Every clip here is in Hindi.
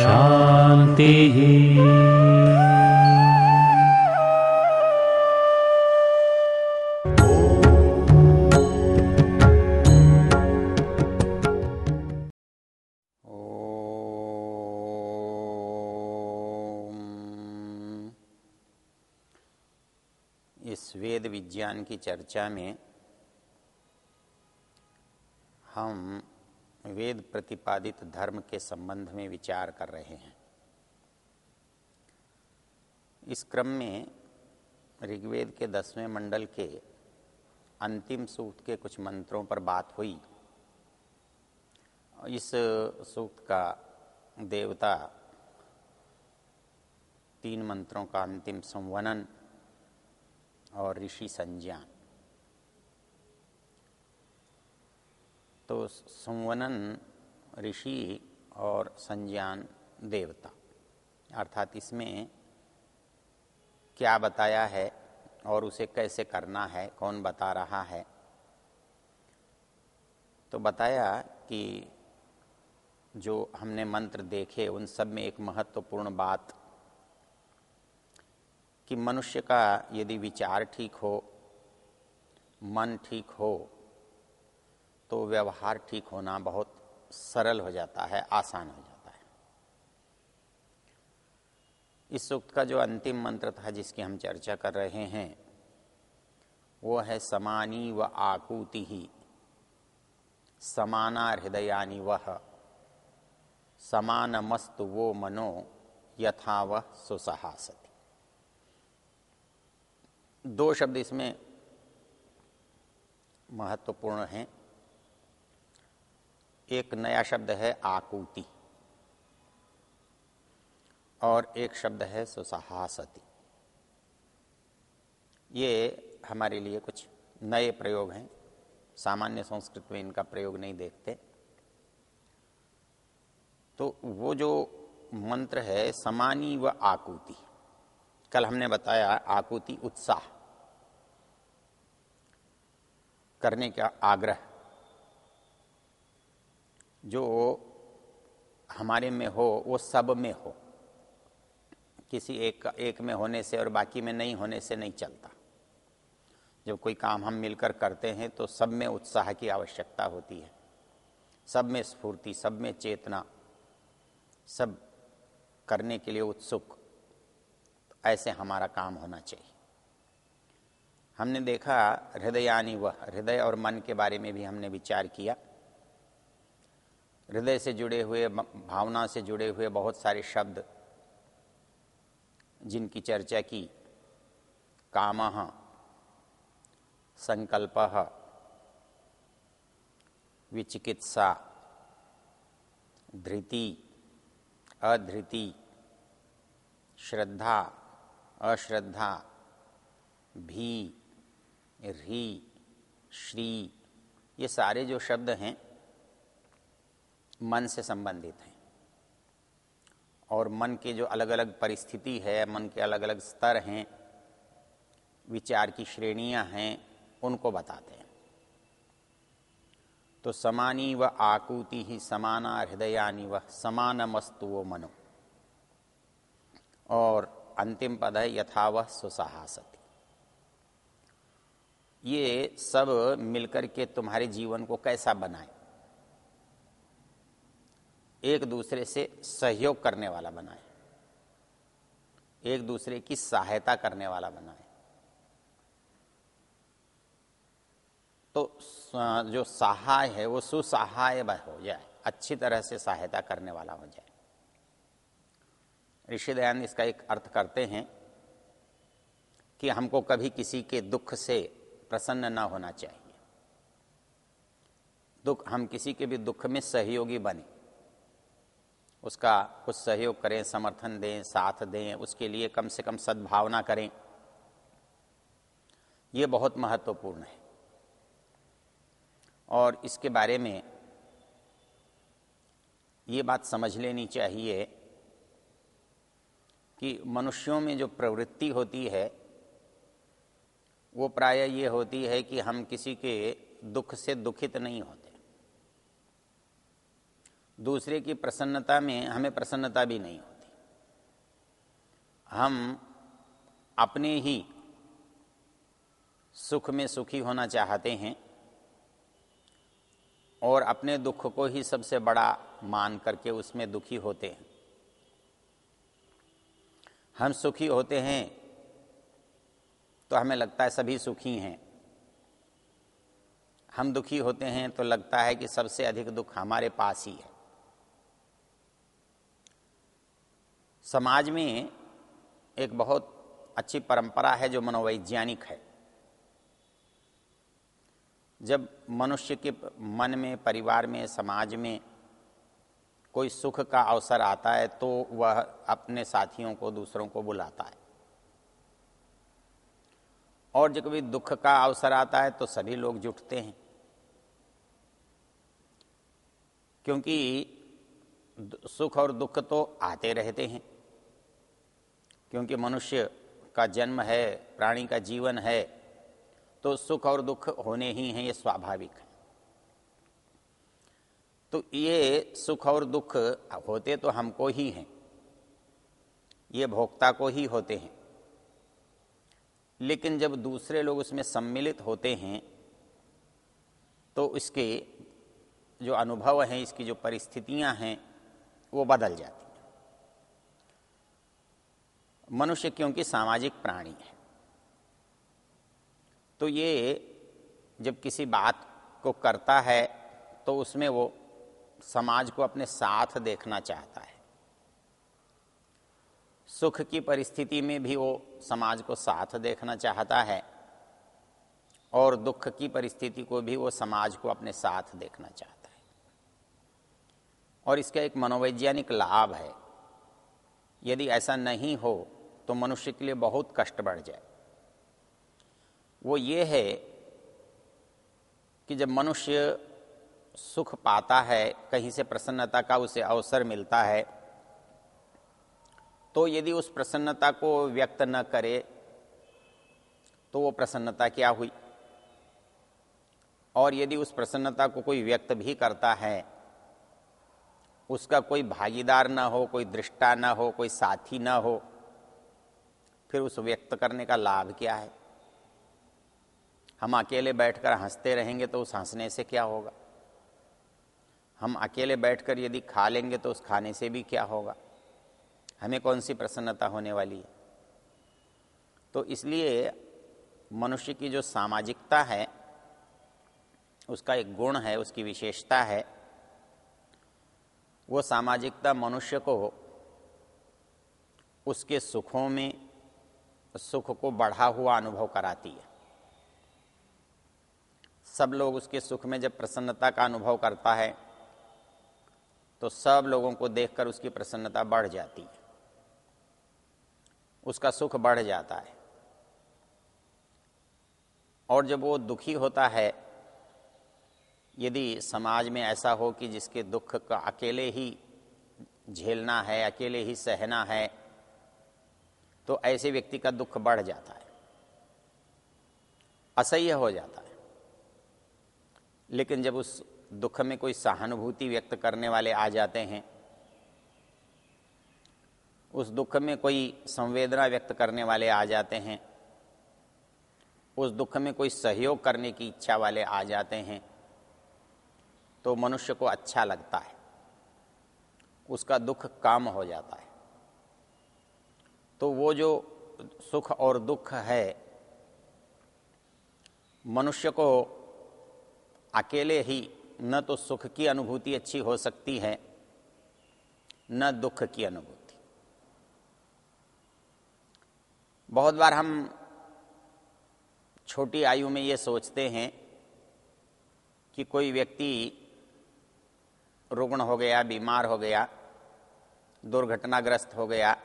शांति ओम। इस वेद विज्ञान की चर्चा में हम वेद प्रतिपादित धर्म के संबंध में विचार कर रहे हैं। इस क्रम में ऋग्वेद के दसवें मंडल के अंतिम सूक्त के कुछ मंत्रों पर बात हुई। इस सूक्त का देवता तीन मंत्रों का अंतिम संवनन और ऋषि संज्ञान। तो संवनन, ऋषि और संज्ञान देवता। अर्थात इसमें क्या बताया है और उसे कैसे करना है, कौन बता रहा है? तो बताया कि जो हमने मंत्र देखे, उन सब में एक महत्वपूर्ण बात कि मनुष्य का यदि विचार ठीक हो, मन ठीक हो तो व्यवहार ठीक होना बहुत सरल हो जाता है, आसान हो जाता है। इस सूक्त का जो अंतिम मंत्र था जिसकी हम चर्चा कर रहे हैं, वो है समानी व आकूति ही। समाना हृदयानी वह समान समानमस्तु वो मनो यथा वह सुसहासति। दो शब्द इसमें महत्वपूर्ण हैं। एक नया शब्द है आकूति। और एक शब्द है सुसहासति। ये हमारे लिए कुछ नए प्रयोग हैं। सामान्य संस्कृत में इनका प्रयोग नहीं देखते। तो वो जो मंत्र है, समानी व आकुति। कल हमने बताया आकुति उत्साह। करने का आग्रह। जो हमारे में हो, वो सब में हो। किसी एक एक में होने से और बाकी में नहीं होने से नहीं चलता। जब कोई काम हम मिलकर करते हैं तो सब में उत्साह की आवश्यकता होती है। सब में स्फूर्ति, सब में चेतना, सब करने के लिए उत्सुक। तो ऐसे हमारा काम होना चाहिए। हमने देखा हृदयानी वह, हृदय और मन के बारे में भी हमने विचार किया। हृदय से जुड़े हुए भावना से जुड़े हुए बहुत सारे शब्द जिनकी चर्चा की। काम, संकल्प, विचिकित्सा, धृति, अधृति, श्रद्धा, अश्रद्धा, भी, री, श्री, ये सारे जो शब्द हैं मन से संबंधित हैं। और मन के जो अलग अलग परिस्थिति है, मन के अलग अलग स्तर हैं, विचार की श्रेणियाँ हैं, उनको बताते हैं। तो समानी व आकुति ही समाना हृदयानी व समानमस्तु वो मनो। और अंतिम पद है यथावह सुसहासति। ये सब मिलकर के तुम्हारे जीवन को कैसा बनाए? एक दूसरे से सहयोग करने वाला बनाए। एक दूसरे की सहायता करने वाला बनाए। तो जो सहाय है, वो सुसहाय हो जाए, अच्छी तरह से सहायता करने वाला हो जाए। ऋषि दयानंद इसका एक अर्थ करते हैं कि हमको कभी किसी के दुख से प्रसन्न ना होना चाहिए। दुख, हम किसी के भी दुख में सहयोगी बने। उसका कुछ सहयोग करें, समर्थन दें, साथ दें, उसके लिए कम से कम सद्भावना करें। ये बहुत महत्वपूर्ण है। और इसके बारे में ये बात समझ लेनी चाहिए कि मनुष्यों में जो प्रवृत्ति होती है, वो प्राय ये होती है कि हम किसी के दुख से दुखित नहीं होते। दूसरे की प्रसन्नता में हमें प्रसन्नता भी नहीं होती। हम अपने ही सुख में सुखी होना चाहते हैं और अपने दुख को ही सबसे बड़ा मान करके उसमें दुखी होते हैं। हम सुखी होते हैं तो हमें लगता है सभी सुखी हैं। हम दुखी होते हैं तो लगता है कि सबसे अधिक दुख हमारे पास ही है। समाज में एक बहुत अच्छी परंपरा है जो मनोवैज्ञानिक है। जब मनुष्य के मन में, परिवार में, समाज में कोई सुख का अवसर आता है तो वह अपने साथियों को, दूसरों को बुलाता है। और जब कभी दुख का अवसर आता है तो सभी लोग जुटते हैं। क्योंकि सुख और दुख तो आते रहते हैं। क्योंकि मनुष्य का जन्म है, प्राणी का जीवन है तो सुख और दुख होने ही हैं, ये स्वाभाविक है। तो ये सुख और दुख होते तो हमको ही हैं, ये भोक्ता को ही होते हैं। लेकिन जब दूसरे लोग उसमें सम्मिलित होते हैं तो इसके जो अनुभव हैं, इसकी जो परिस्थितियाँ हैं, वो बदल जाती मनुष्य क्योंकि सामाजिक प्राणी है। तो ये जब किसी बात को करता है तो उसमें वो समाज को अपने साथ देखना चाहता है। सुख की परिस्थिति में भी वो समाज को साथ देखना चाहता है और दुख की परिस्थिति को भी वो समाज को अपने साथ देखना चाहता है। और इसका एक मनोवैज्ञानिक लाभ है, यदि ऐसा नहीं हो तो मनुष्य के लिए बहुत कष्ट बढ़ जाए। वो ये है कि जब मनुष्य सुख पाता है, कहीं से प्रसन्नता का उसे अवसर मिलता है तो यदि उस प्रसन्नता को व्यक्त न करे तो वो प्रसन्नता क्या हुई? और यदि उस प्रसन्नता को कोई व्यक्त भी करता है, उसका कोई भागीदार ना हो, कोई दृष्टा ना हो, कोई साथी ना हो फिर उस व्यक्त करने का लाभ क्या है? हम अकेले बैठकर हँसते रहेंगे तो उस हंसने से क्या होगा? हम अकेले बैठकर यदि खा लेंगे तो उस खाने से भी क्या होगा? हमें कौन सी प्रसन्नता होने वाली है? तो इसलिए मनुष्य की जो सामाजिकता है, उसका एक गुण है, उसकी विशेषता है, वो सामाजिकता मनुष्य को उसके सुखों में सुख को बढ़ा हुआ अनुभव कराती है। सब लोग उसके सुख में जब प्रसन्नता का अनुभव करता है तो सब लोगों को देखकर उसकी प्रसन्नता बढ़ जाती है। उसका सुख बढ़ जाता है। और जब वो दुखी होता है, यदि समाज में ऐसा हो कि जिसके दुख का अकेले ही झेलना है, अकेले ही सहना है तो ऐसे व्यक्ति का दुख बढ़ जाता है, असह्य हो जाता है। लेकिन जब उस दुख में कोई सहानुभूति व्यक्त करने वाले आ जाते हैं, उस दुख में कोई संवेदना व्यक्त करने वाले आ जाते हैं, उस दुख में कोई सहयोग करने की इच्छा वाले आ जाते हैं तो मनुष्य को अच्छा लगता है। उसका दुख काम हो जाता है। तो वो जो सुख और दुख है, मनुष्य को अकेले ही न तो सुख की अनुभूति अच्छी हो सकती है, न दुख की अनुभूति। बहुत बार हम छोटी आयु में ये सोचते हैं कि कोई व्यक्ति रुग्ण हो गया, बीमार हो गया, दुर्घटनाग्रस्त हो गया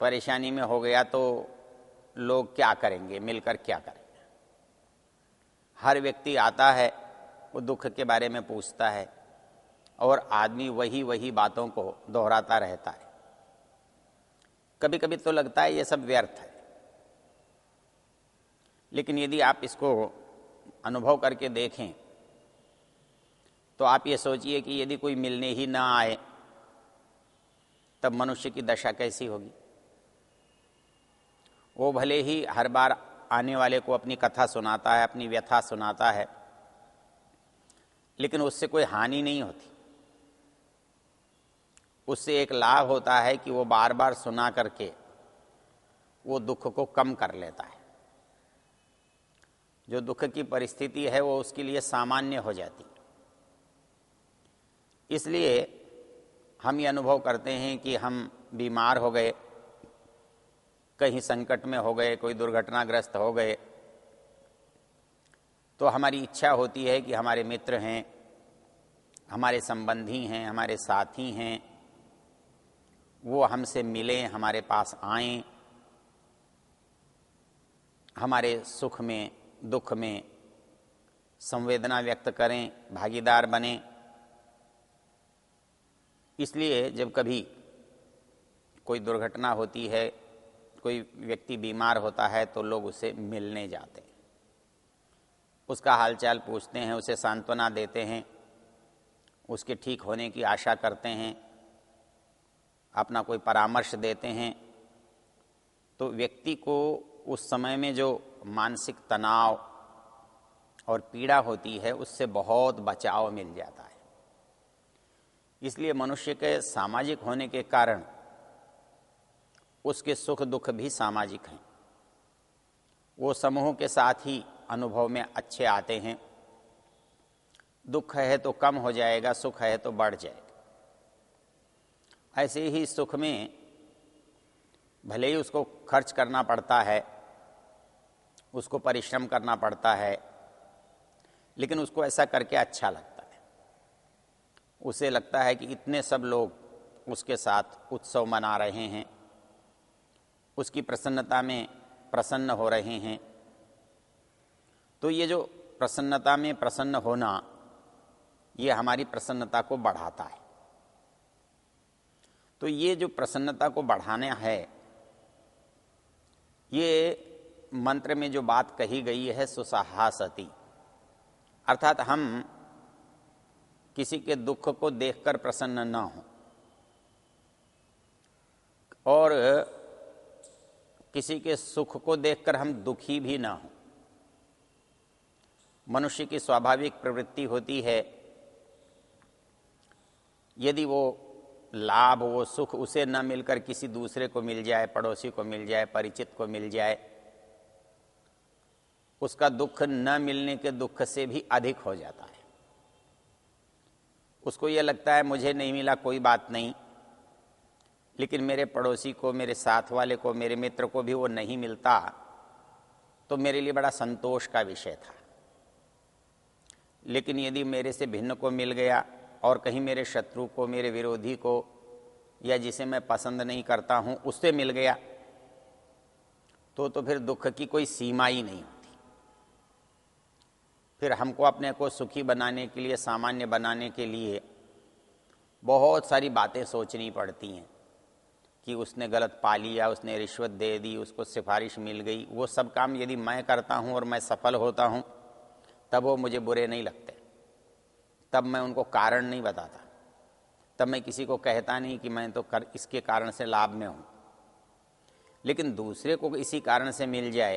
परेशानी में हो गया तो लोग क्या करेंगे? मिलकर क्या करेंगे हर व्यक्ति आता है, वो दुख के बारे में पूछता है और आदमी वही वही बातों को दोहराता रहता है। कभी कभी तो लगता है ये सब व्यर्थ है। लेकिन यदि आप इसको अनुभव करके देखें तो आप ये सोचिए कि यदि कोई मिलने ही ना आए, तब मनुष्य की दशा कैसी होगी? वो भले ही हर बार आने वाले को अपनी कथा सुनाता है, अपनी व्यथा सुनाता है, लेकिन उससे कोई हानि नहीं होती। उससे एक लाभ होता है कि वो बार बार सुना करके वो दुख को कम कर लेता है। जो दुख की परिस्थिति है, वो उसके लिए सामान्य हो जाती। इसलिए हम ये अनुभव करते हैं कि हम बीमार हो गए कहीं संकट में हो गए, कोई दुर्घटनाग्रस्त हो गए तो हमारी इच्छा होती है कि हमारे मित्र हैं, हमारे संबंधी हैं, हमारे साथी हैं, वो हमसे मिलें, हमारे पास आए, हमारे सुख में, दुख में संवेदना व्यक्त करें, भागीदार बने। इसलिए जब कभी कोई दुर्घटना होती है कोई व्यक्ति बीमार होता है तो लोग उसे मिलने जाते हैं। उसका हालचाल पूछते हैं, उसे सांत्वना देते हैं, उसके ठीक होने की आशा करते हैं, अपना कोई परामर्श देते हैं तो व्यक्ति को उस समय में जो मानसिक तनाव और पीड़ा होती है, उससे बहुत बचाव मिल जाता है। इसलिए मनुष्य के सामाजिक होने के कारण उसके सुख दुख भी सामाजिक हैं। वो समूह के साथ ही अनुभव में अच्छे आते हैं। दुख है तो कम हो जाएगा, सुख है तो बढ़ जाएगा। ऐसे ही सुख में भले ही उसको खर्च करना पड़ता है, उसको परिश्रम करना पड़ता है, लेकिन उसको ऐसा करके अच्छा लगता है। उसे लगता है कि इतने सब लोग उसके साथ उत्सव मना रहे हैं। उसकी प्रसन्नता में प्रसन्न हो रहे हैं। तो ये जो प्रसन्नता में प्रसन्न होना, ये हमारी प्रसन्नता को बढ़ाता है। तो ये जो प्रसन्नता को बढ़ाना है, ये मंत्र में जो बात कही गई है, सुसहासती। अर्थात हम किसी के दुख को देखकर प्रसन्न न हो। और किसी के सुख को देखकर हम दुखी भी ना हो। मनुष्य की स्वाभाविक प्रवृत्ति होती है, यदि वो लाभ, वो सुख उसे न मिलकर किसी दूसरे को मिल जाए, पड़ोसी को मिल जाए, परिचित को मिल जाए, उसका दुख न मिलने के दुख से भी अधिक हो जाता है। उसको यह लगता है, मुझे नहीं मिला, कोई बात नहीं। लेकिन मेरे पड़ोसी को, मेरे साथ वाले को, मेरे मित्र को भी वो नहीं मिलता तो मेरे लिए बड़ा संतोष का विषय था। लेकिन यदि मेरे से भिन्न को मिल गया और कहीं मेरे शत्रु को, मेरे विरोधी को या जिसे मैं पसंद नहीं करता हूँ, उससे मिल गया तो तो फिर दुख की कोई सीमा ही नहीं होती। फिर हमको अपने को सुखी बनाने के लिए, सामान्य बनाने के लिए बहुत सारी बातें सोचनी पड़ती हैं। कि उसने गलत पा लिया, उसने रिश्वत दे दी, उसको सिफारिश मिल गई। वो सब काम यदि मैं करता हूँ और मैं सफल होता हूँ, तब वो मुझे बुरे नहीं लगते। तब मैं उनको कारण नहीं बताता। तब मैं किसी को कहता नहीं कि मैं तो कर, इसके कारण से लाभ में हूँ। लेकिन दूसरे को इसी कारण से मिल जाए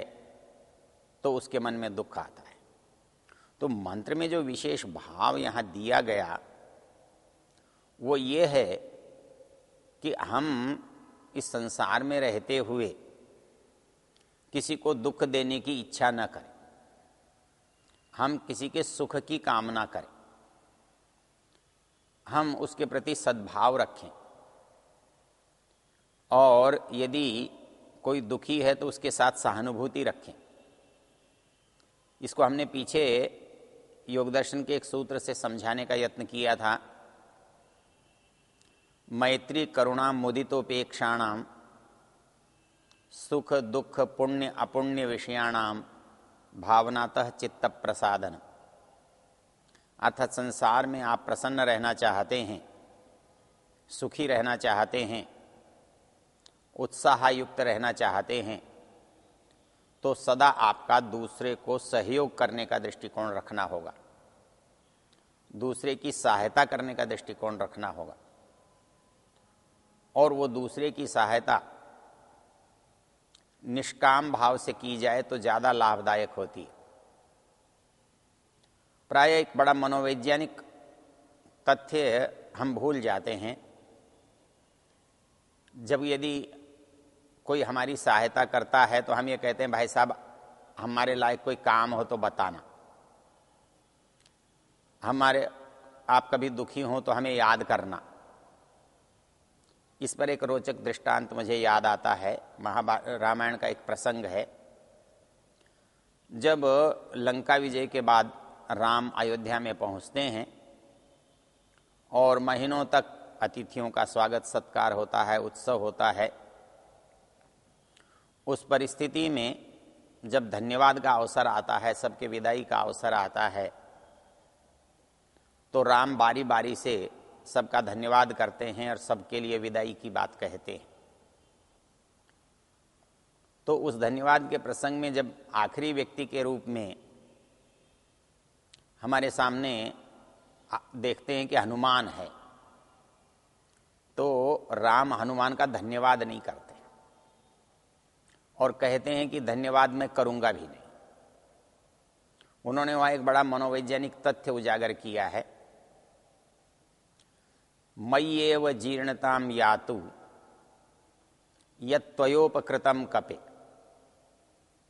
तो उसके मन में दुख आता है। तो मंत्र में जो विशेष भाव यहाँ दिया गया, वो ये है कि हम इस संसार में रहते हुए किसी को दुख देने की इच्छा न करें। हम किसी के सुख की कामना करें। हम उसके प्रति सद्भाव रखें। और यदि कोई दुखी है तो उसके साथ सहानुभूति रखें। इसको हमने पीछे योगदर्शन के एक सूत्र से समझाने का यत्न किया था। मैत्री करुणा मुदितोपेक्षाणाम सुख, दुख, पुण्य, अपुण्य विषयाणाम भावनातः चित्त प्रसादन अर्थात संसार में आप प्रसन्न रहना चाहते हैं, सुखी रहना चाहते हैं, उत्साहयुक्त रहना चाहते हैं तो सदा आपका दूसरे को सहयोग करने का दृष्टिकोण रखना होगा। दूसरे की सहायता करने का दृष्टिकोण रखना होगा। और वो दूसरे की सहायता निष्काम भाव से की जाए तो ज़्यादा लाभदायक होती है। प्राय एक बड़ा मनोवैज्ञानिक तथ्य हम भूल जाते हैं। जब यदि कोई हमारी सहायता करता है तो हम ये कहते हैं, भाई साहब, हमारे लायक कोई काम हो तो बताना। हमारे, आप कभी दुखी हो तो हमें याद करना। इस पर एक रोचक दृष्टांत मुझे याद आता है। महाभारत रामायण का एक प्रसंग है। जब लंका विजय के बाद राम अयोध्या में पहुँचते हैं और महीनों तक अतिथियों का स्वागत सत्कार होता है, उत्सव होता है, उस परिस्थिति में जब धन्यवाद का अवसर आता है, सबके विदाई का अवसर आता है तो राम बारी बारी से सबका धन्यवाद करते हैं और सबके लिए विदाई की बात कहते हैं। तो उस धन्यवाद के प्रसंग में जब आखिरी व्यक्ति के रूप में हमारे सामने देखते हैं कि हनुमान है तो राम हनुमान का धन्यवाद नहीं करते और कहते हैं कि धन्यवाद मैं करूँगा भी नहीं। उन्होंने वहाँ एक बड़ा मनोवैज्ञानिक तथ्य उजागर किया है मय्येव जीर्णताम यातु यत्वयोपकृतम कपे।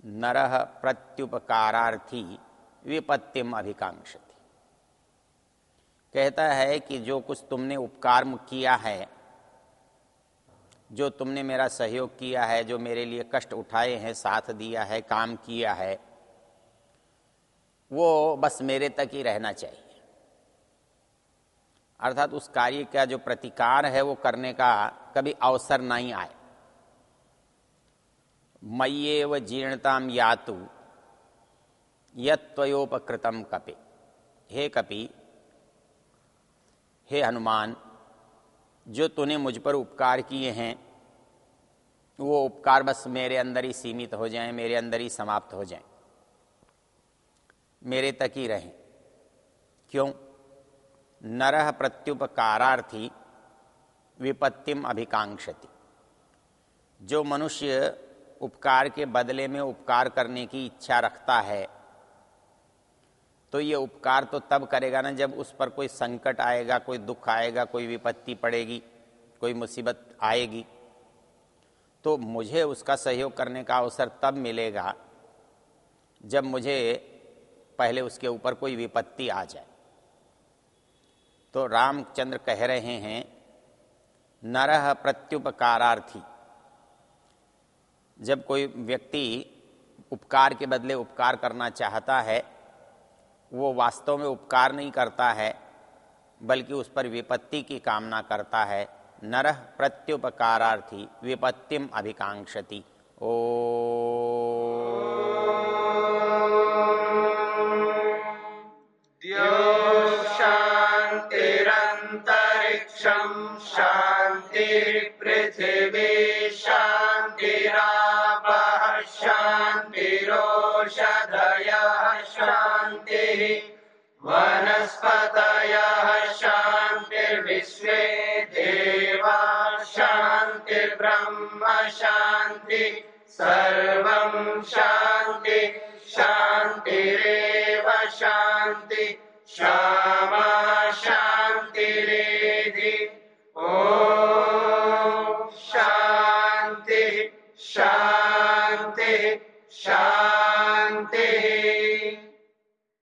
नरह प्रत्युपकारार्थी विपत्तिम अभिकांक्षति कहता है कि जो कुछ तुमने उपकार किया है, जो तुमने मेरा सहयोग किया है, जो मेरे लिए कष्ट उठाए हैं, साथ दिया है, काम किया है, वो बस मेरे तक ही रहना चाहिए। अर्थात उस कार्य का जो प्रतिकार है वो करने का कभी अवसर नहीं आए। मय्येव जीर्णताम यातु यत्वयोपकृतम कपे। हे कपि, हे हनुमान, जो तूने मुझ पर उपकार किए हैं, वो उपकार बस मेरे अंदर ही सीमित हो जाएँ, मेरे अंदर ही समाप्त हो जाएँ। मेरे तक ही रहें। क्यों? नरह प्रत्युपकारार्थी विपत्तिम अभिकांक्षति जो मनुष्य उपकार के बदले में उपकार करने की इच्छा रखता है तो ये उपकार तो तब करेगा ना जब उस पर कोई संकट आएगा, कोई दुख आएगा, कोई विपत्ति पड़ेगी, कोई मुसीबत आएगी। तो मुझे उसका सहयोग करने का अवसर तब मिलेगा जब मुझे पहले उसके ऊपर कोई विपत्ति आ जाए। तो रामचंद्र कह रहे हैं नरह प्रत्युपकारार्थी। जब कोई व्यक्ति उपकार के बदले उपकार करना चाहता है, वो वास्तव में उपकार नहीं करता है, बल्कि उस पर विपत्ति की कामना करता है नरह प्रत्युपकारार्थी, विपत्तिम अभिकांक्षति। ओ शांति पृथिवी, शांति रोषधय, शांति वनस्पतयः शान्तिर्विश्वे देवा ब्रह्म, शांति सर्व, शांति शांतिरव शांति श्याम Shall